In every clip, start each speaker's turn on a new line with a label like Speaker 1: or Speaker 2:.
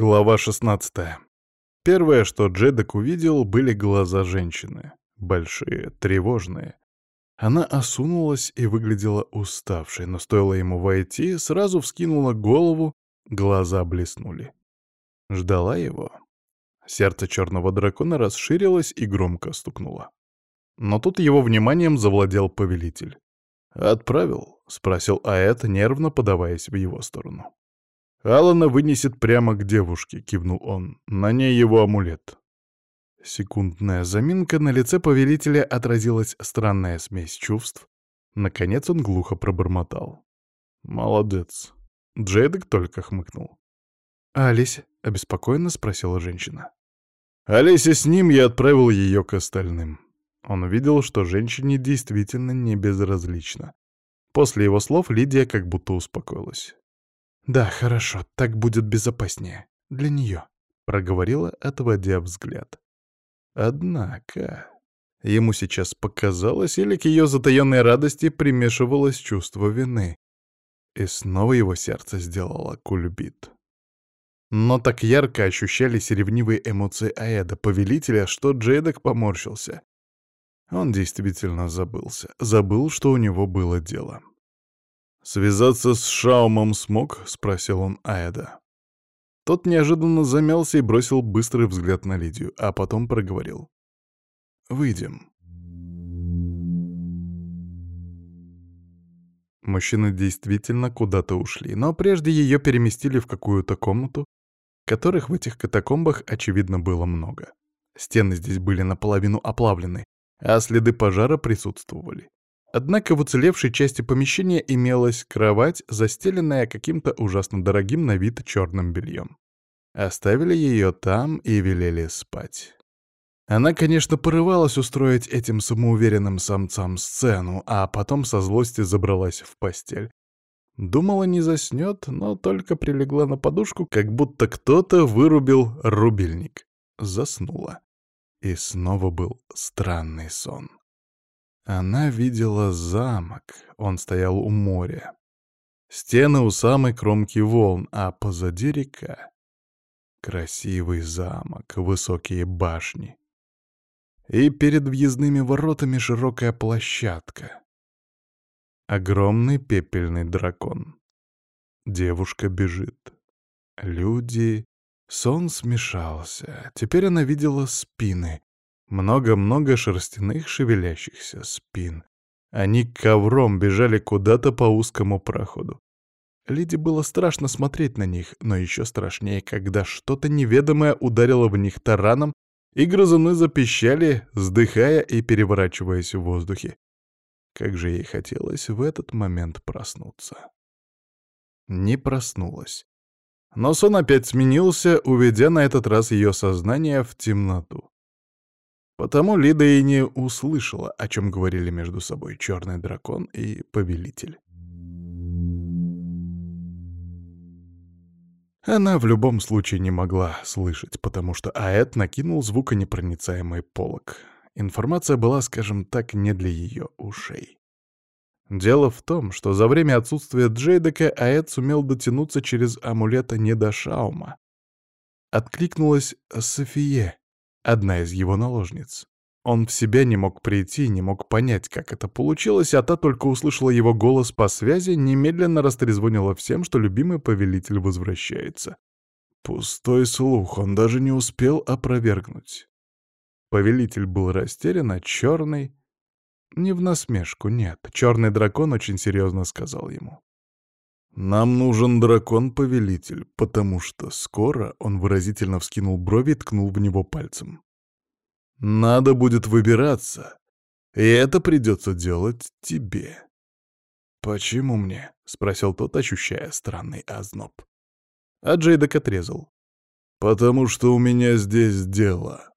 Speaker 1: Глава 16. Первое, что Джедок увидел, были глаза женщины. Большие, тревожные. Она осунулась и выглядела уставшей, но стоило ему войти, сразу вскинула голову, глаза блеснули. Ждала его. Сердце черного дракона расширилось и громко стукнуло. Но тут его вниманием завладел повелитель. «Отправил?» — спросил Аэт, нервно подаваясь в его сторону. «Алана вынесет прямо к девушке», — кивнул он. «На ней его амулет». Секундная заминка на лице повелителя отразилась странная смесь чувств. Наконец он глухо пробормотал. «Молодец». Джейдек только хмыкнул. «А Олеся?» — обеспокоенно спросила женщина. Олеся с ним я отправил ее к остальным. Он увидел, что женщине действительно не безразлично. После его слов Лидия как будто успокоилась. «Да, хорошо, так будет безопаснее. Для нее», — проговорила, отводя взгляд. Однако... Ему сейчас показалось, или к ее затаенной радости примешивалось чувство вины. И снова его сердце сделало кульбит. Но так ярко ощущались ревнивые эмоции Аэда, повелителя, что Джейдок поморщился. Он действительно забылся. Забыл, что у него было дело. «Связаться с Шаумом смог?» — спросил он Аэда. Тот неожиданно замялся и бросил быстрый взгляд на Лидию, а потом проговорил. «Выйдем». Мужчины действительно куда-то ушли, но прежде ее переместили в какую-то комнату, которых в этих катакомбах, очевидно, было много. Стены здесь были наполовину оплавлены, а следы пожара присутствовали. Однако в уцелевшей части помещения имелась кровать, застеленная каким-то ужасно дорогим на вид черным бельем. Оставили ее там и велели спать. Она, конечно, порывалась устроить этим самоуверенным самцам сцену, а потом со злости забралась в постель. Думала, не заснет, но только прилегла на подушку, как будто кто-то вырубил рубильник. Заснула. И снова был странный сон. Она видела замок, он стоял у моря. Стены у самой кромки волн, а позади река. Красивый замок, высокие башни. И перед въездными воротами широкая площадка. Огромный пепельный дракон. Девушка бежит. Люди... Сон смешался. Теперь она видела спины. Много-много шерстяных шевелящихся спин. Они ковром бежали куда-то по узкому проходу. Лиде было страшно смотреть на них, но еще страшнее, когда что-то неведомое ударило в них тараном, и грызуны запищали, вздыхая и переворачиваясь в воздухе. Как же ей хотелось в этот момент проснуться. Не проснулась. Но сон опять сменился, уведя на этот раз ее сознание в темноту. Потому Лида и не услышала, о чем говорили между собой черный дракон и повелитель. Она в любом случае не могла слышать, потому что Аэт накинул звуконепроницаемый полог. Информация была, скажем так, не для ее ушей. Дело в том, что за время отсутствия Джейдека Аэт сумел дотянуться через амулета не до Шаума. Откликнулась Софие, одна из его наложниц. Он в себя не мог прийти, не мог понять, как это получилось, а та только услышала его голос по связи, немедленно растрезвонила всем, что любимый повелитель возвращается. Пустой слух, он даже не успел опровергнуть. Повелитель был растерян, а черный... Не в насмешку, нет. Черный дракон очень серьезно сказал ему. «Нам нужен дракон-повелитель, потому что скоро...» Он выразительно вскинул брови и ткнул в него пальцем. «Надо будет выбираться, и это придется делать тебе». «Почему мне?» — спросил тот, ощущая странный озноб. А Джейдок отрезал. «Потому что у меня здесь дело».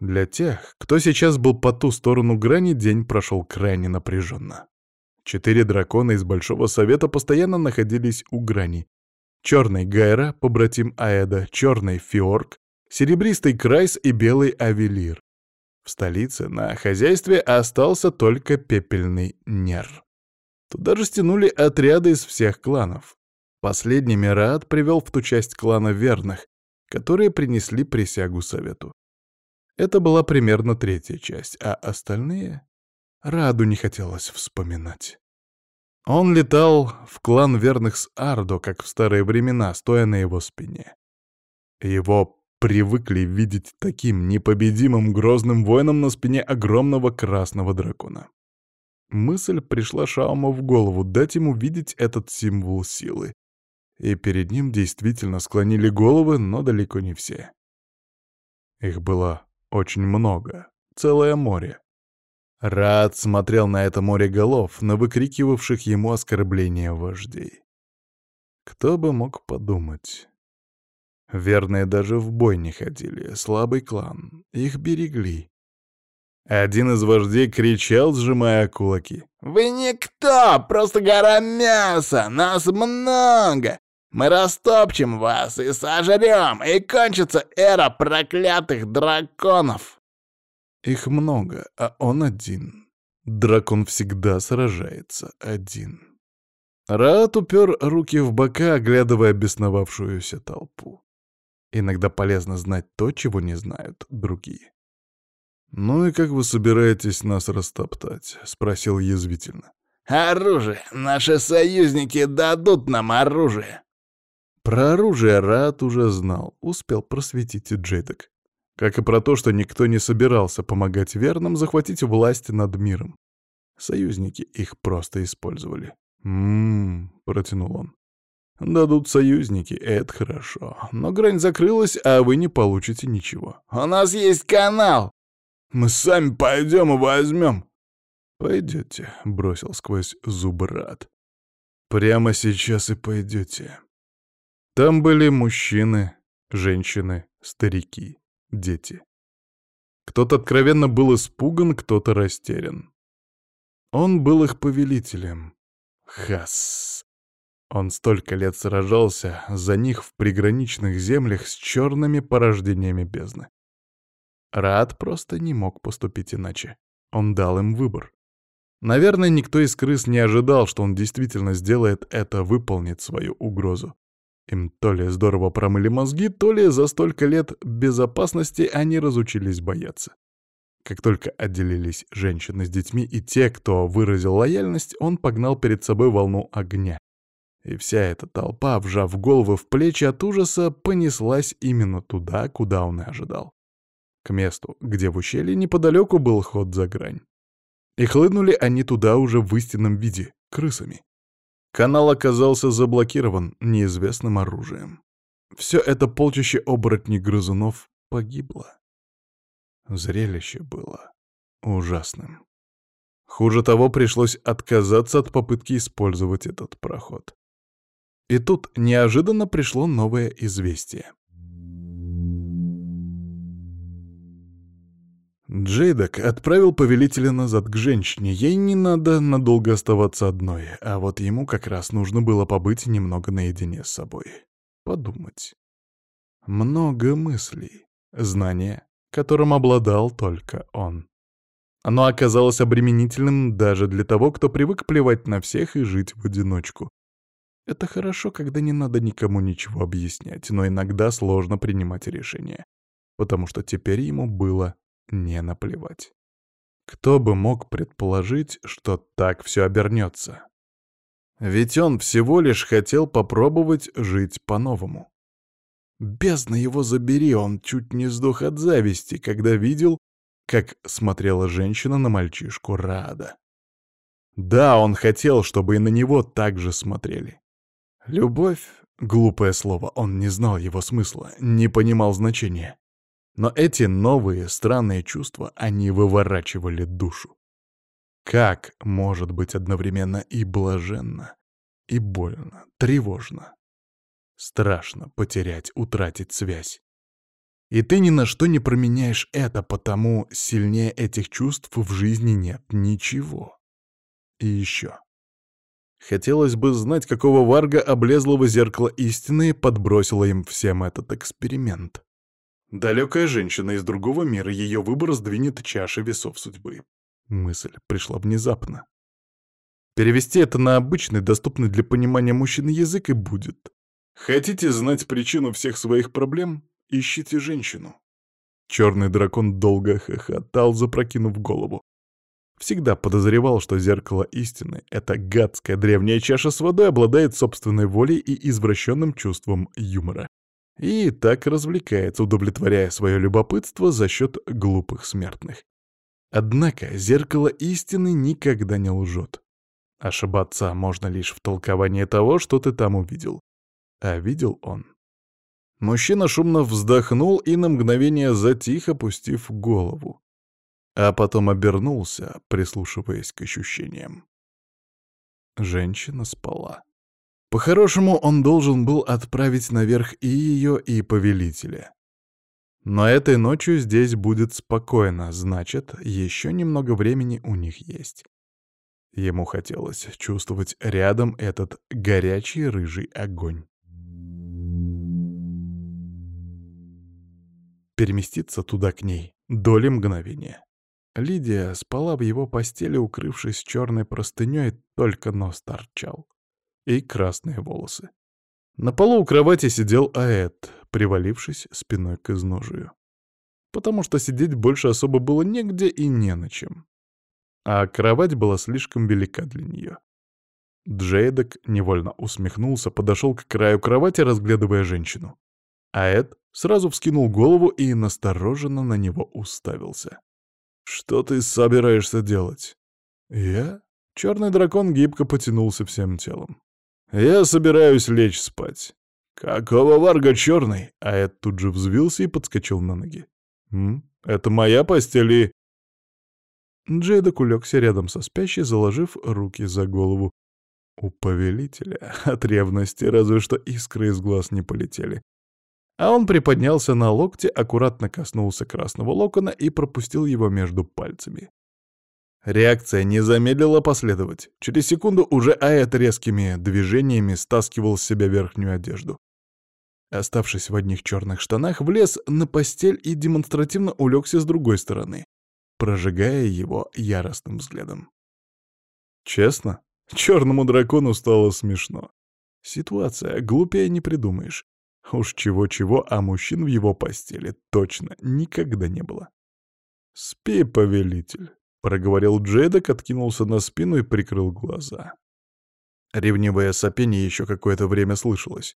Speaker 1: Для тех, кто сейчас был по ту сторону грани, день прошел крайне напряженно. Четыре дракона из Большого Совета постоянно находились у грани. Черный Гайра, побратим Аэда, черный Фиорк, серебристый Крайс и белый Авелир. В столице на хозяйстве остался только пепельный Нер. Туда же стянули отряды из всех кланов. Последними Раат привел в ту часть клана верных, которые принесли присягу совету. Это была примерно третья часть, а остальные... Раду не хотелось вспоминать. Он летал в клан верных с Ардо, как в старые времена, стоя на его спине. Его привыкли видеть таким непобедимым грозным воином на спине огромного красного дракона. Мысль пришла Шауму в голову дать ему видеть этот символ силы. И перед ним действительно склонили головы, но далеко не все. Их было очень много, целое море. Рад смотрел на это море голов, на выкрикивавших ему оскорбления вождей. Кто бы мог подумать. Верные даже в бой не ходили, слабый клан, их берегли. Один из вождей кричал, сжимая кулаки.
Speaker 2: «Вы никто, просто гора мяса, нас много! Мы растопчем вас и сожрем, и кончится эра проклятых драконов!»
Speaker 1: Их много, а он один. Дракон всегда сражается один. Раат упер руки в бока, оглядывая бесновавшуюся толпу. Иногда полезно знать то, чего не знают другие. «Ну и как вы собираетесь нас растоптать?» — спросил язвительно.
Speaker 2: «Оружие! Наши союзники дадут нам оружие!»
Speaker 1: Про оружие Рат уже знал, успел просветить и Джейдек. Как и про то, что никто не собирался помогать верным захватить власть над миром. Союзники их просто использовали. «М-м-м», протянул он. «Дадут союзники, это хорошо. Но грань закрылась, а вы не получите ничего».
Speaker 2: «У нас есть канал!»
Speaker 1: Мы сами пойдем и возьмем. Пойдете, бросил сквозь зубы Рад. Прямо сейчас и пойдете. Там были мужчины, женщины, старики, дети. Кто-то откровенно был испуган, кто-то растерян. Он был их повелителем. Хас. Он столько лет сражался за них в приграничных землях с черными порождениями бездны. Рад просто не мог поступить иначе. Он дал им выбор. Наверное, никто из крыс не ожидал, что он действительно сделает это, выполнит свою угрозу. Им то ли здорово промыли мозги, то ли за столько лет безопасности они разучились бояться. Как только отделились женщины с детьми и те, кто выразил лояльность, он погнал перед собой волну огня. И вся эта толпа, вжав головы в плечи от ужаса, понеслась именно туда, куда он и ожидал к месту, где в ущелье неподалеку был ход за грань. И хлынули они туда уже в истинном виде, крысами. Канал оказался заблокирован неизвестным оружием. Все это полчище оборотней-грызунов погибло. Зрелище было ужасным. Хуже того, пришлось отказаться от попытки использовать этот проход. И тут неожиданно пришло новое известие. Джейдок отправил повелителя назад к женщине. Ей не надо надолго оставаться одной, а вот ему как раз нужно было побыть немного наедине с собой. Подумать. Много мыслей, знания, которым обладал только он. Оно оказалось обременительным даже для того, кто привык плевать на всех и жить в одиночку. Это хорошо, когда не надо никому ничего объяснять, но иногда сложно принимать решения, потому что теперь ему было не наплевать. Кто бы мог предположить, что так все обернется? Ведь он всего лишь хотел попробовать жить по-новому. Бездна его забери, он чуть не сдох от зависти, когда видел, как смотрела женщина на мальчишку Рада. Да, он хотел, чтобы и на него так же смотрели. Любовь — глупое слово, он не знал его смысла, не понимал значения. Но эти новые странные чувства, они выворачивали душу. Как может быть одновременно и блаженно, и больно, тревожно? Страшно потерять, утратить связь. И ты ни на что не променяешь это, потому сильнее этих чувств в жизни нет ничего. И еще. Хотелось бы знать, какого варга облезлого зеркала истины подбросило им всем этот эксперимент. Далекая женщина из другого мира, ее выбор сдвинет чаши весов судьбы. Мысль пришла внезапно. Перевести это на обычный, доступный для понимания мужчины язык и будет. Хотите знать причину всех своих проблем? Ищите женщину. Черный дракон долго хохотал, запрокинув голову. Всегда подозревал, что зеркало истины, эта гадская древняя чаша с водой, обладает собственной волей и извращенным чувством юмора. И так развлекается, удовлетворяя свое любопытство за счет глупых смертных. Однако зеркало истины никогда не лжет. Ошибаться можно лишь в толковании того, что ты там увидел. А видел он. Мужчина шумно вздохнул и на мгновение затих, опустив голову. А потом обернулся, прислушиваясь к ощущениям. Женщина спала. По-хорошему, он должен был отправить наверх и ее, и повелителя. Но этой ночью здесь будет спокойно, значит, еще немного времени у них есть. Ему хотелось чувствовать рядом этот горячий рыжий огонь. Переместиться туда к ней, доли мгновения. Лидия спала в его постели, укрывшись черной простыней, только нос торчал. И красные волосы. На полу у кровати сидел Аэт, привалившись спиной к изножию. Потому что сидеть больше особо было негде и не на чем. А кровать была слишком велика для нее. Джейдок невольно усмехнулся, подошел к краю кровати, разглядывая женщину. Аэт сразу вскинул голову и настороженно на него уставился. «Что ты собираешься делать?» «Я?» Черный дракон гибко потянулся всем телом. «Я собираюсь лечь спать». «Какого варга черный?» А Эд тут же взвился и подскочил на ноги. «М? Это моя постель и...» Джейдок улегся рядом со спящей, заложив руки за голову. У повелителя от ревности разве что искры из глаз не полетели. А он приподнялся на локте, аккуратно коснулся красного локона и пропустил его между пальцами. Реакция не замедлила последовать. Через секунду уже Аэт резкими движениями стаскивал с себя верхнюю одежду. Оставшись в одних черных штанах, влез на постель и демонстративно улегся с другой стороны, прожигая его яростным взглядом. Честно, черному дракону стало смешно. Ситуация, глупее не придумаешь. Уж чего-чего, а мужчин в его постели точно никогда не было. «Спи, повелитель», — проговорил Джейдок, откинулся на спину и прикрыл глаза. Ревнивое сопение еще какое-то время слышалось.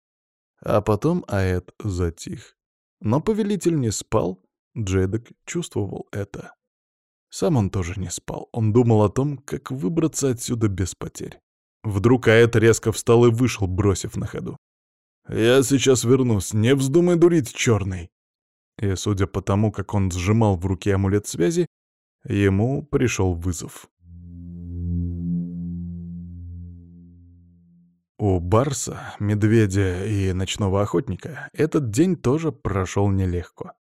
Speaker 1: А потом Аэт затих. Но повелитель не спал, Джейдок чувствовал это. Сам он тоже не спал, он думал о том, как выбраться отсюда без потерь. Вдруг Аэт резко встал и вышел, бросив на ходу. «Я сейчас вернусь, не вздумай дурить, черный!» И, судя по тому, как он сжимал в руке амулет связи, ему пришел вызов. У Барса, Медведя и Ночного Охотника этот день тоже прошел нелегко.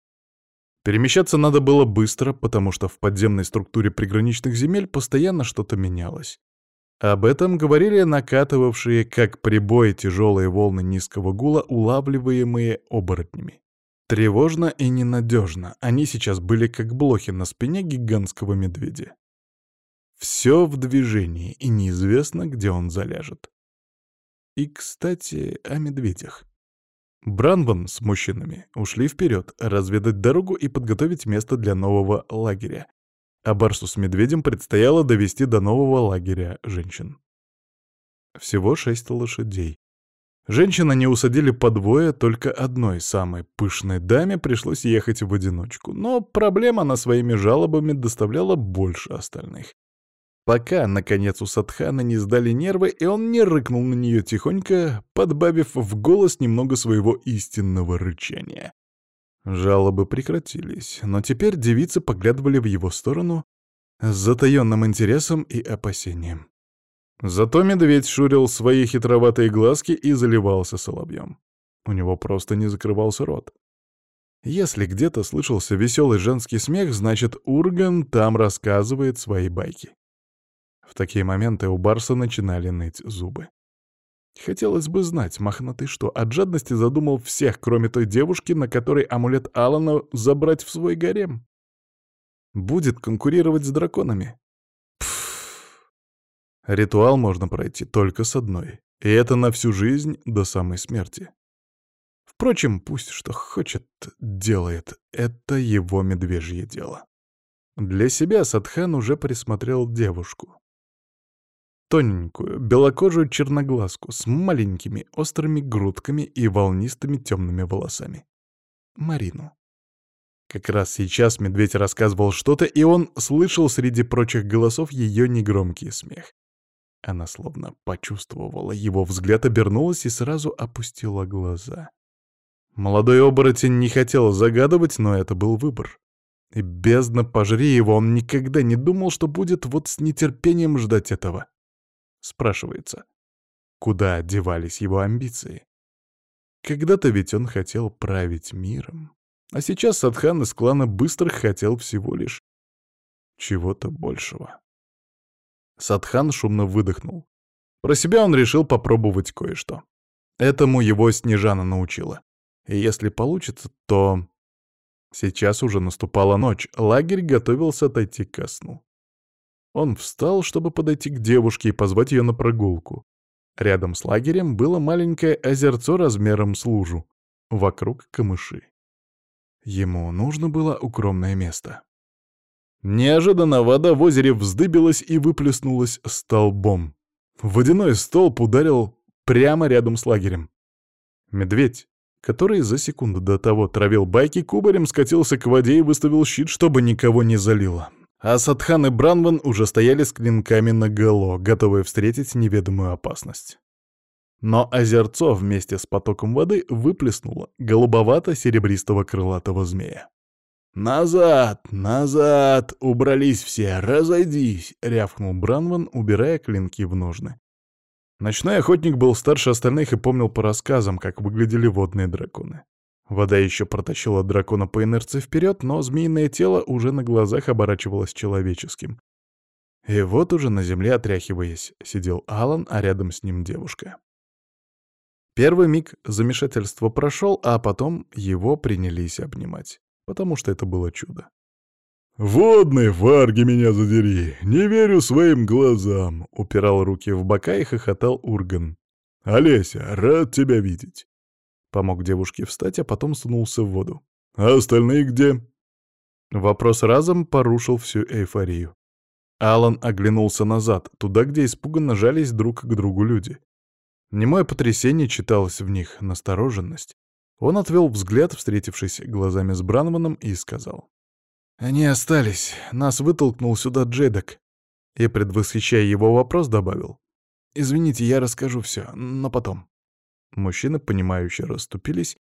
Speaker 1: Перемещаться надо было быстро, потому что в подземной структуре приграничных земель постоянно что-то менялось. Об этом говорили накатывавшие, как прибой, тяжелые волны низкого гула, улавливаемые оборотнями. Тревожно и ненадежно. Они сейчас были как блохи на спине гигантского медведя. Все в движении, и неизвестно, где он заляжет. И, кстати, о медведях. Бранван с мужчинами ушли вперед, разведать дорогу и подготовить место для нового лагеря, а Барсу с Медведем предстояло довести до нового лагеря женщин. Всего шесть лошадей. Женщин они усадили по двое, только одной самой пышной даме пришлось ехать в одиночку, но проблема она своими жалобами доставляла больше остальных. Пока, наконец, у Садхана не сдали нервы, и он не рыкнул на нее тихонько, подбавив в голос немного своего истинного рычания. Жалобы прекратились, но теперь девицы поглядывали в его сторону с затаённым интересом и опасением. Зато медведь шурил свои хитроватые глазки и заливался соловьем. У него просто не закрывался рот. Если где-то слышался веселый женский смех, значит, Урган там рассказывает свои байки. В такие моменты у Барса начинали ныть зубы. Хотелось бы знать, мохнатый что, от жадности задумал всех, кроме той девушки, на которой амулет Алана забрать в свой гарем? Будет конкурировать с драконами? Ритуал можно пройти только с одной, и это на всю жизнь до самой смерти. Впрочем, пусть что хочет, делает. Это его медвежье дело. Для себя Садхан уже присмотрел девушку. Тоненькую, белокожую черноглазку с маленькими острыми грудками и волнистыми темными волосами. Марину. Как раз сейчас медведь рассказывал что-то, и он слышал среди прочих голосов ее негромкий смех. Она словно почувствовала его взгляд, обернулась и сразу опустила глаза. Молодой оборотень не хотел загадывать, но это был выбор. И бездна пожри его, он никогда не думал, что будет вот с нетерпением ждать этого. Спрашивается, куда девались его амбиции? Когда-то ведь он хотел править миром. А сейчас Садхан из клана Быстрых хотел всего лишь чего-то большего. Садхан шумно выдохнул. Про себя он решил попробовать кое-что. Этому его Снежана научила. И если получится, то... Сейчас уже наступала ночь, лагерь готовился отойти ко сну. Он встал, чтобы подойти к девушке и позвать ее на прогулку. Рядом с лагерем было маленькое озерцо размером с лужу. Вокруг камыши. Ему нужно было укромное место. Неожиданно вода в озере вздыбилась и выплеснулась столбом. Водяной столб ударил прямо рядом с лагерем. Медведь, который за секунду до того травил байки, кубарем скатился к воде и выставил щит, чтобы никого не залило. А Садхан и Бранван уже стояли с клинками наголо, готовые встретить неведомую опасность. Но озерцо вместе с потоком воды выплеснуло голубовато-серебристого крылатого змея. «Назад! Назад! Убрались все! Разойдись!» — рявкнул Бранван, убирая клинки в ножны. Ночной охотник был старше остальных и помнил по рассказам, как выглядели водные драконы. Вода еще протащила дракона по инерции вперед, но змеиное тело уже на глазах оборачивалось человеческим. И вот уже на земле, отряхиваясь, сидел Алан, а рядом с ним девушка. Первый миг замешательства прошел, а потом его принялись обнимать, потому что это было чудо. «Водный, варги меня задери! Не верю своим глазам!» — упирал руки в бока и хохотал Урган. «Олеся, рад тебя видеть!» Помог девушке встать, а потом сунулся в воду. «А остальные где?» Вопрос разом порушил всю эйфорию. Алан оглянулся назад, туда, где испуганно жались друг к другу люди. Немое потрясение читалось в них, настороженность. Он отвел взгляд, встретившись глазами с Бранманом, и сказал. «Они остались. Нас вытолкнул сюда Джедок». И, предвосхищая его вопрос, добавил. «Извините, я расскажу все, но потом». Мужчины, понимающе расступились,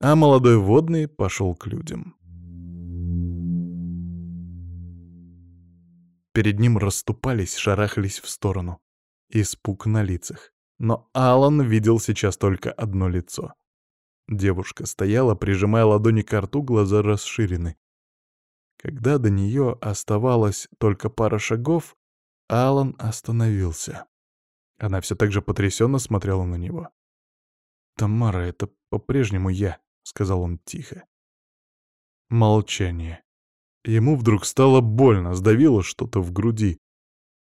Speaker 1: а молодой водный пошел к людям. Перед ним расступались, шарахались в сторону. Испуг на лицах. Но Алан видел сейчас только одно лицо. Девушка стояла, прижимая ладони к рту, глаза расширены. Когда до нее оставалось только пара шагов, Алан остановился. Она все так же потрясенно смотрела на него. «Тамара, это по-прежнему я», — сказал он тихо. Молчание. Ему вдруг стало больно, сдавило что-то в груди.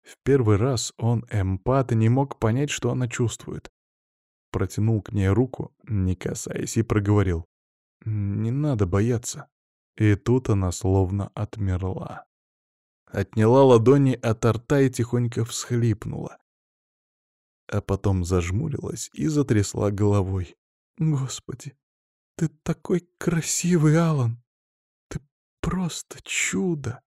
Speaker 1: В первый раз он, эмпат, и не мог понять, что она чувствует. Протянул к ней руку, не касаясь, и проговорил. «Не надо бояться». И тут она словно отмерла. Отняла ладони от рта и тихонько всхлипнула. А потом зажмурилась и затрясла головой. «Господи, ты такой красивый, Алан! Ты просто чудо!»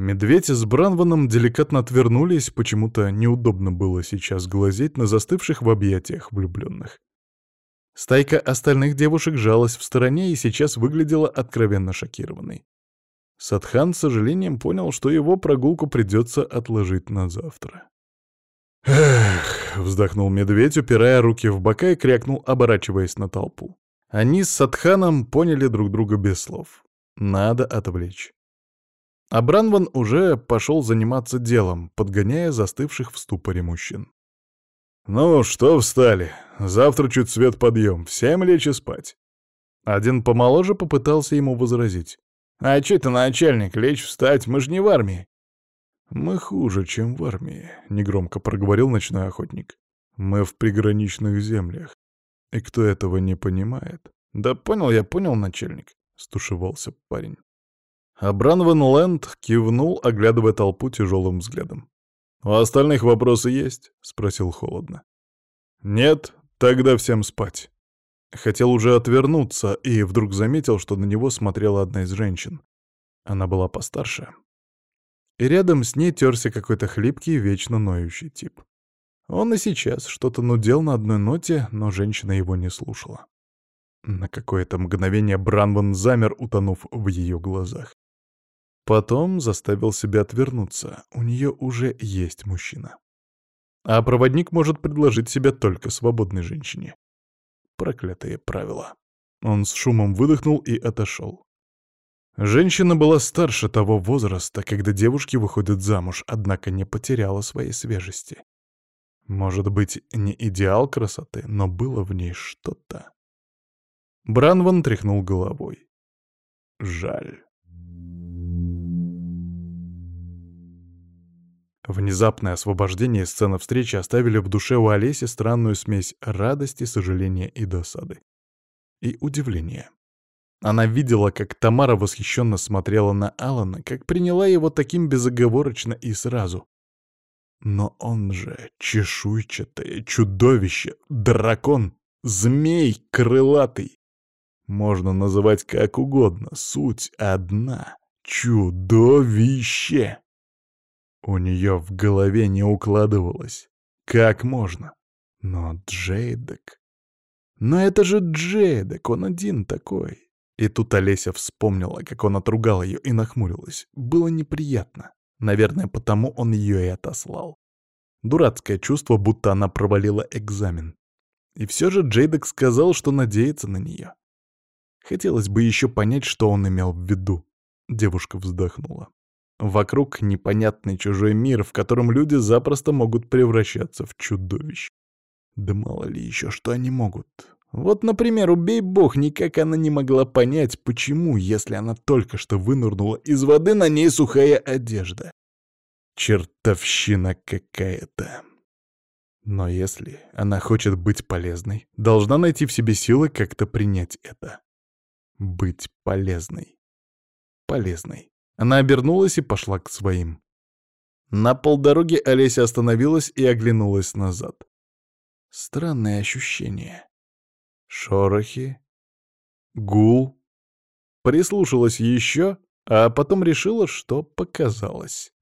Speaker 1: Медведь с Бранваном деликатно отвернулись, почему-то неудобно было сейчас глазеть на застывших в объятиях влюбленных. Стайка остальных девушек жалась в стороне и сейчас выглядела откровенно шокированной. Садхан с сожалением понял, что его прогулку придется отложить на завтра. «Эх!» — вздохнул медведь, упирая руки в бока и крякнул, оборачиваясь на толпу. Они с Садханом поняли друг друга без слов. Надо отвлечь. А Бранван уже пошел заниматься делом, подгоняя застывших в ступоре мужчин. «Ну, что встали? Завтра чуть свет подъем, всем лечь и спать». Один помоложе попытался ему возразить.
Speaker 2: «А чё ты, начальник, лечь встать, мы же не в армии!»
Speaker 1: «Мы хуже, чем в армии», — негромко проговорил ночной охотник. «Мы в приграничных землях. И кто этого не понимает?»
Speaker 2: «Да понял я, понял, начальник», — стушевался парень.
Speaker 1: А Бранвен Лэнд кивнул, оглядывая толпу тяжелым взглядом. «У остальных вопросы есть?» — спросил холодно. «Нет? Тогда всем спать». Хотел уже отвернуться и вдруг заметил, что на него смотрела одна из женщин. Она была постарше, и рядом с ней терся какой-то хлипкий, вечно ноющий тип. Он и сейчас что-то нудел на одной ноте, но женщина его не слушала. На какое-то мгновение Бранван замер, утонув в ее глазах. Потом заставил себя отвернуться, у нее уже есть мужчина. А проводник может предложить себя только свободной женщине. Проклятые правила. Он с шумом выдохнул и отошел. Женщина была старше того возраста, когда девушки выходят замуж, однако не потеряла своей свежести. Может быть, не идеал красоты, но было в ней что-то. Бранван тряхнул головой. Жаль. Внезапное освобождение и сцена встречи оставили в душе у Олеси странную смесь радости, сожаления и досады. И удивления. Она видела, как Тамара восхищенно смотрела на Алана, как приняла его таким безоговорочно и сразу. Но он же чешуйчатое чудовище, дракон, змей крылатый. Можно называть как угодно, суть одна — чудовище. У нее в голове не укладывалось. Как можно? Но Джейдек... Но это же Джейдек, он один такой. И тут Олеся вспомнила, как он отругал ее и нахмурилась. Было неприятно. Наверное, потому он ее и отослал. Дурацкое чувство, будто она провалила экзамен. И все же Джейдек сказал, что надеется на нее. Хотелось бы еще понять, что он имел в виду. Девушка вздохнула. Вокруг непонятный чужой мир, в котором люди запросто могут превращаться в чудовищ. Да мало ли еще, что они могут. Вот, например, убей бог, никак она не могла понять, почему, если она только что вынырнула из воды, на ней сухая одежда. Чертовщина какая-то. Но если она хочет быть полезной, должна найти в себе силы как-то принять это. Быть полезной. Полезной. Она обернулась и пошла к своим. На полдороги Олеся остановилась и оглянулась назад. Странное ощущение. Шорохи. Гул. Прислушалась еще, а потом решила, что показалось.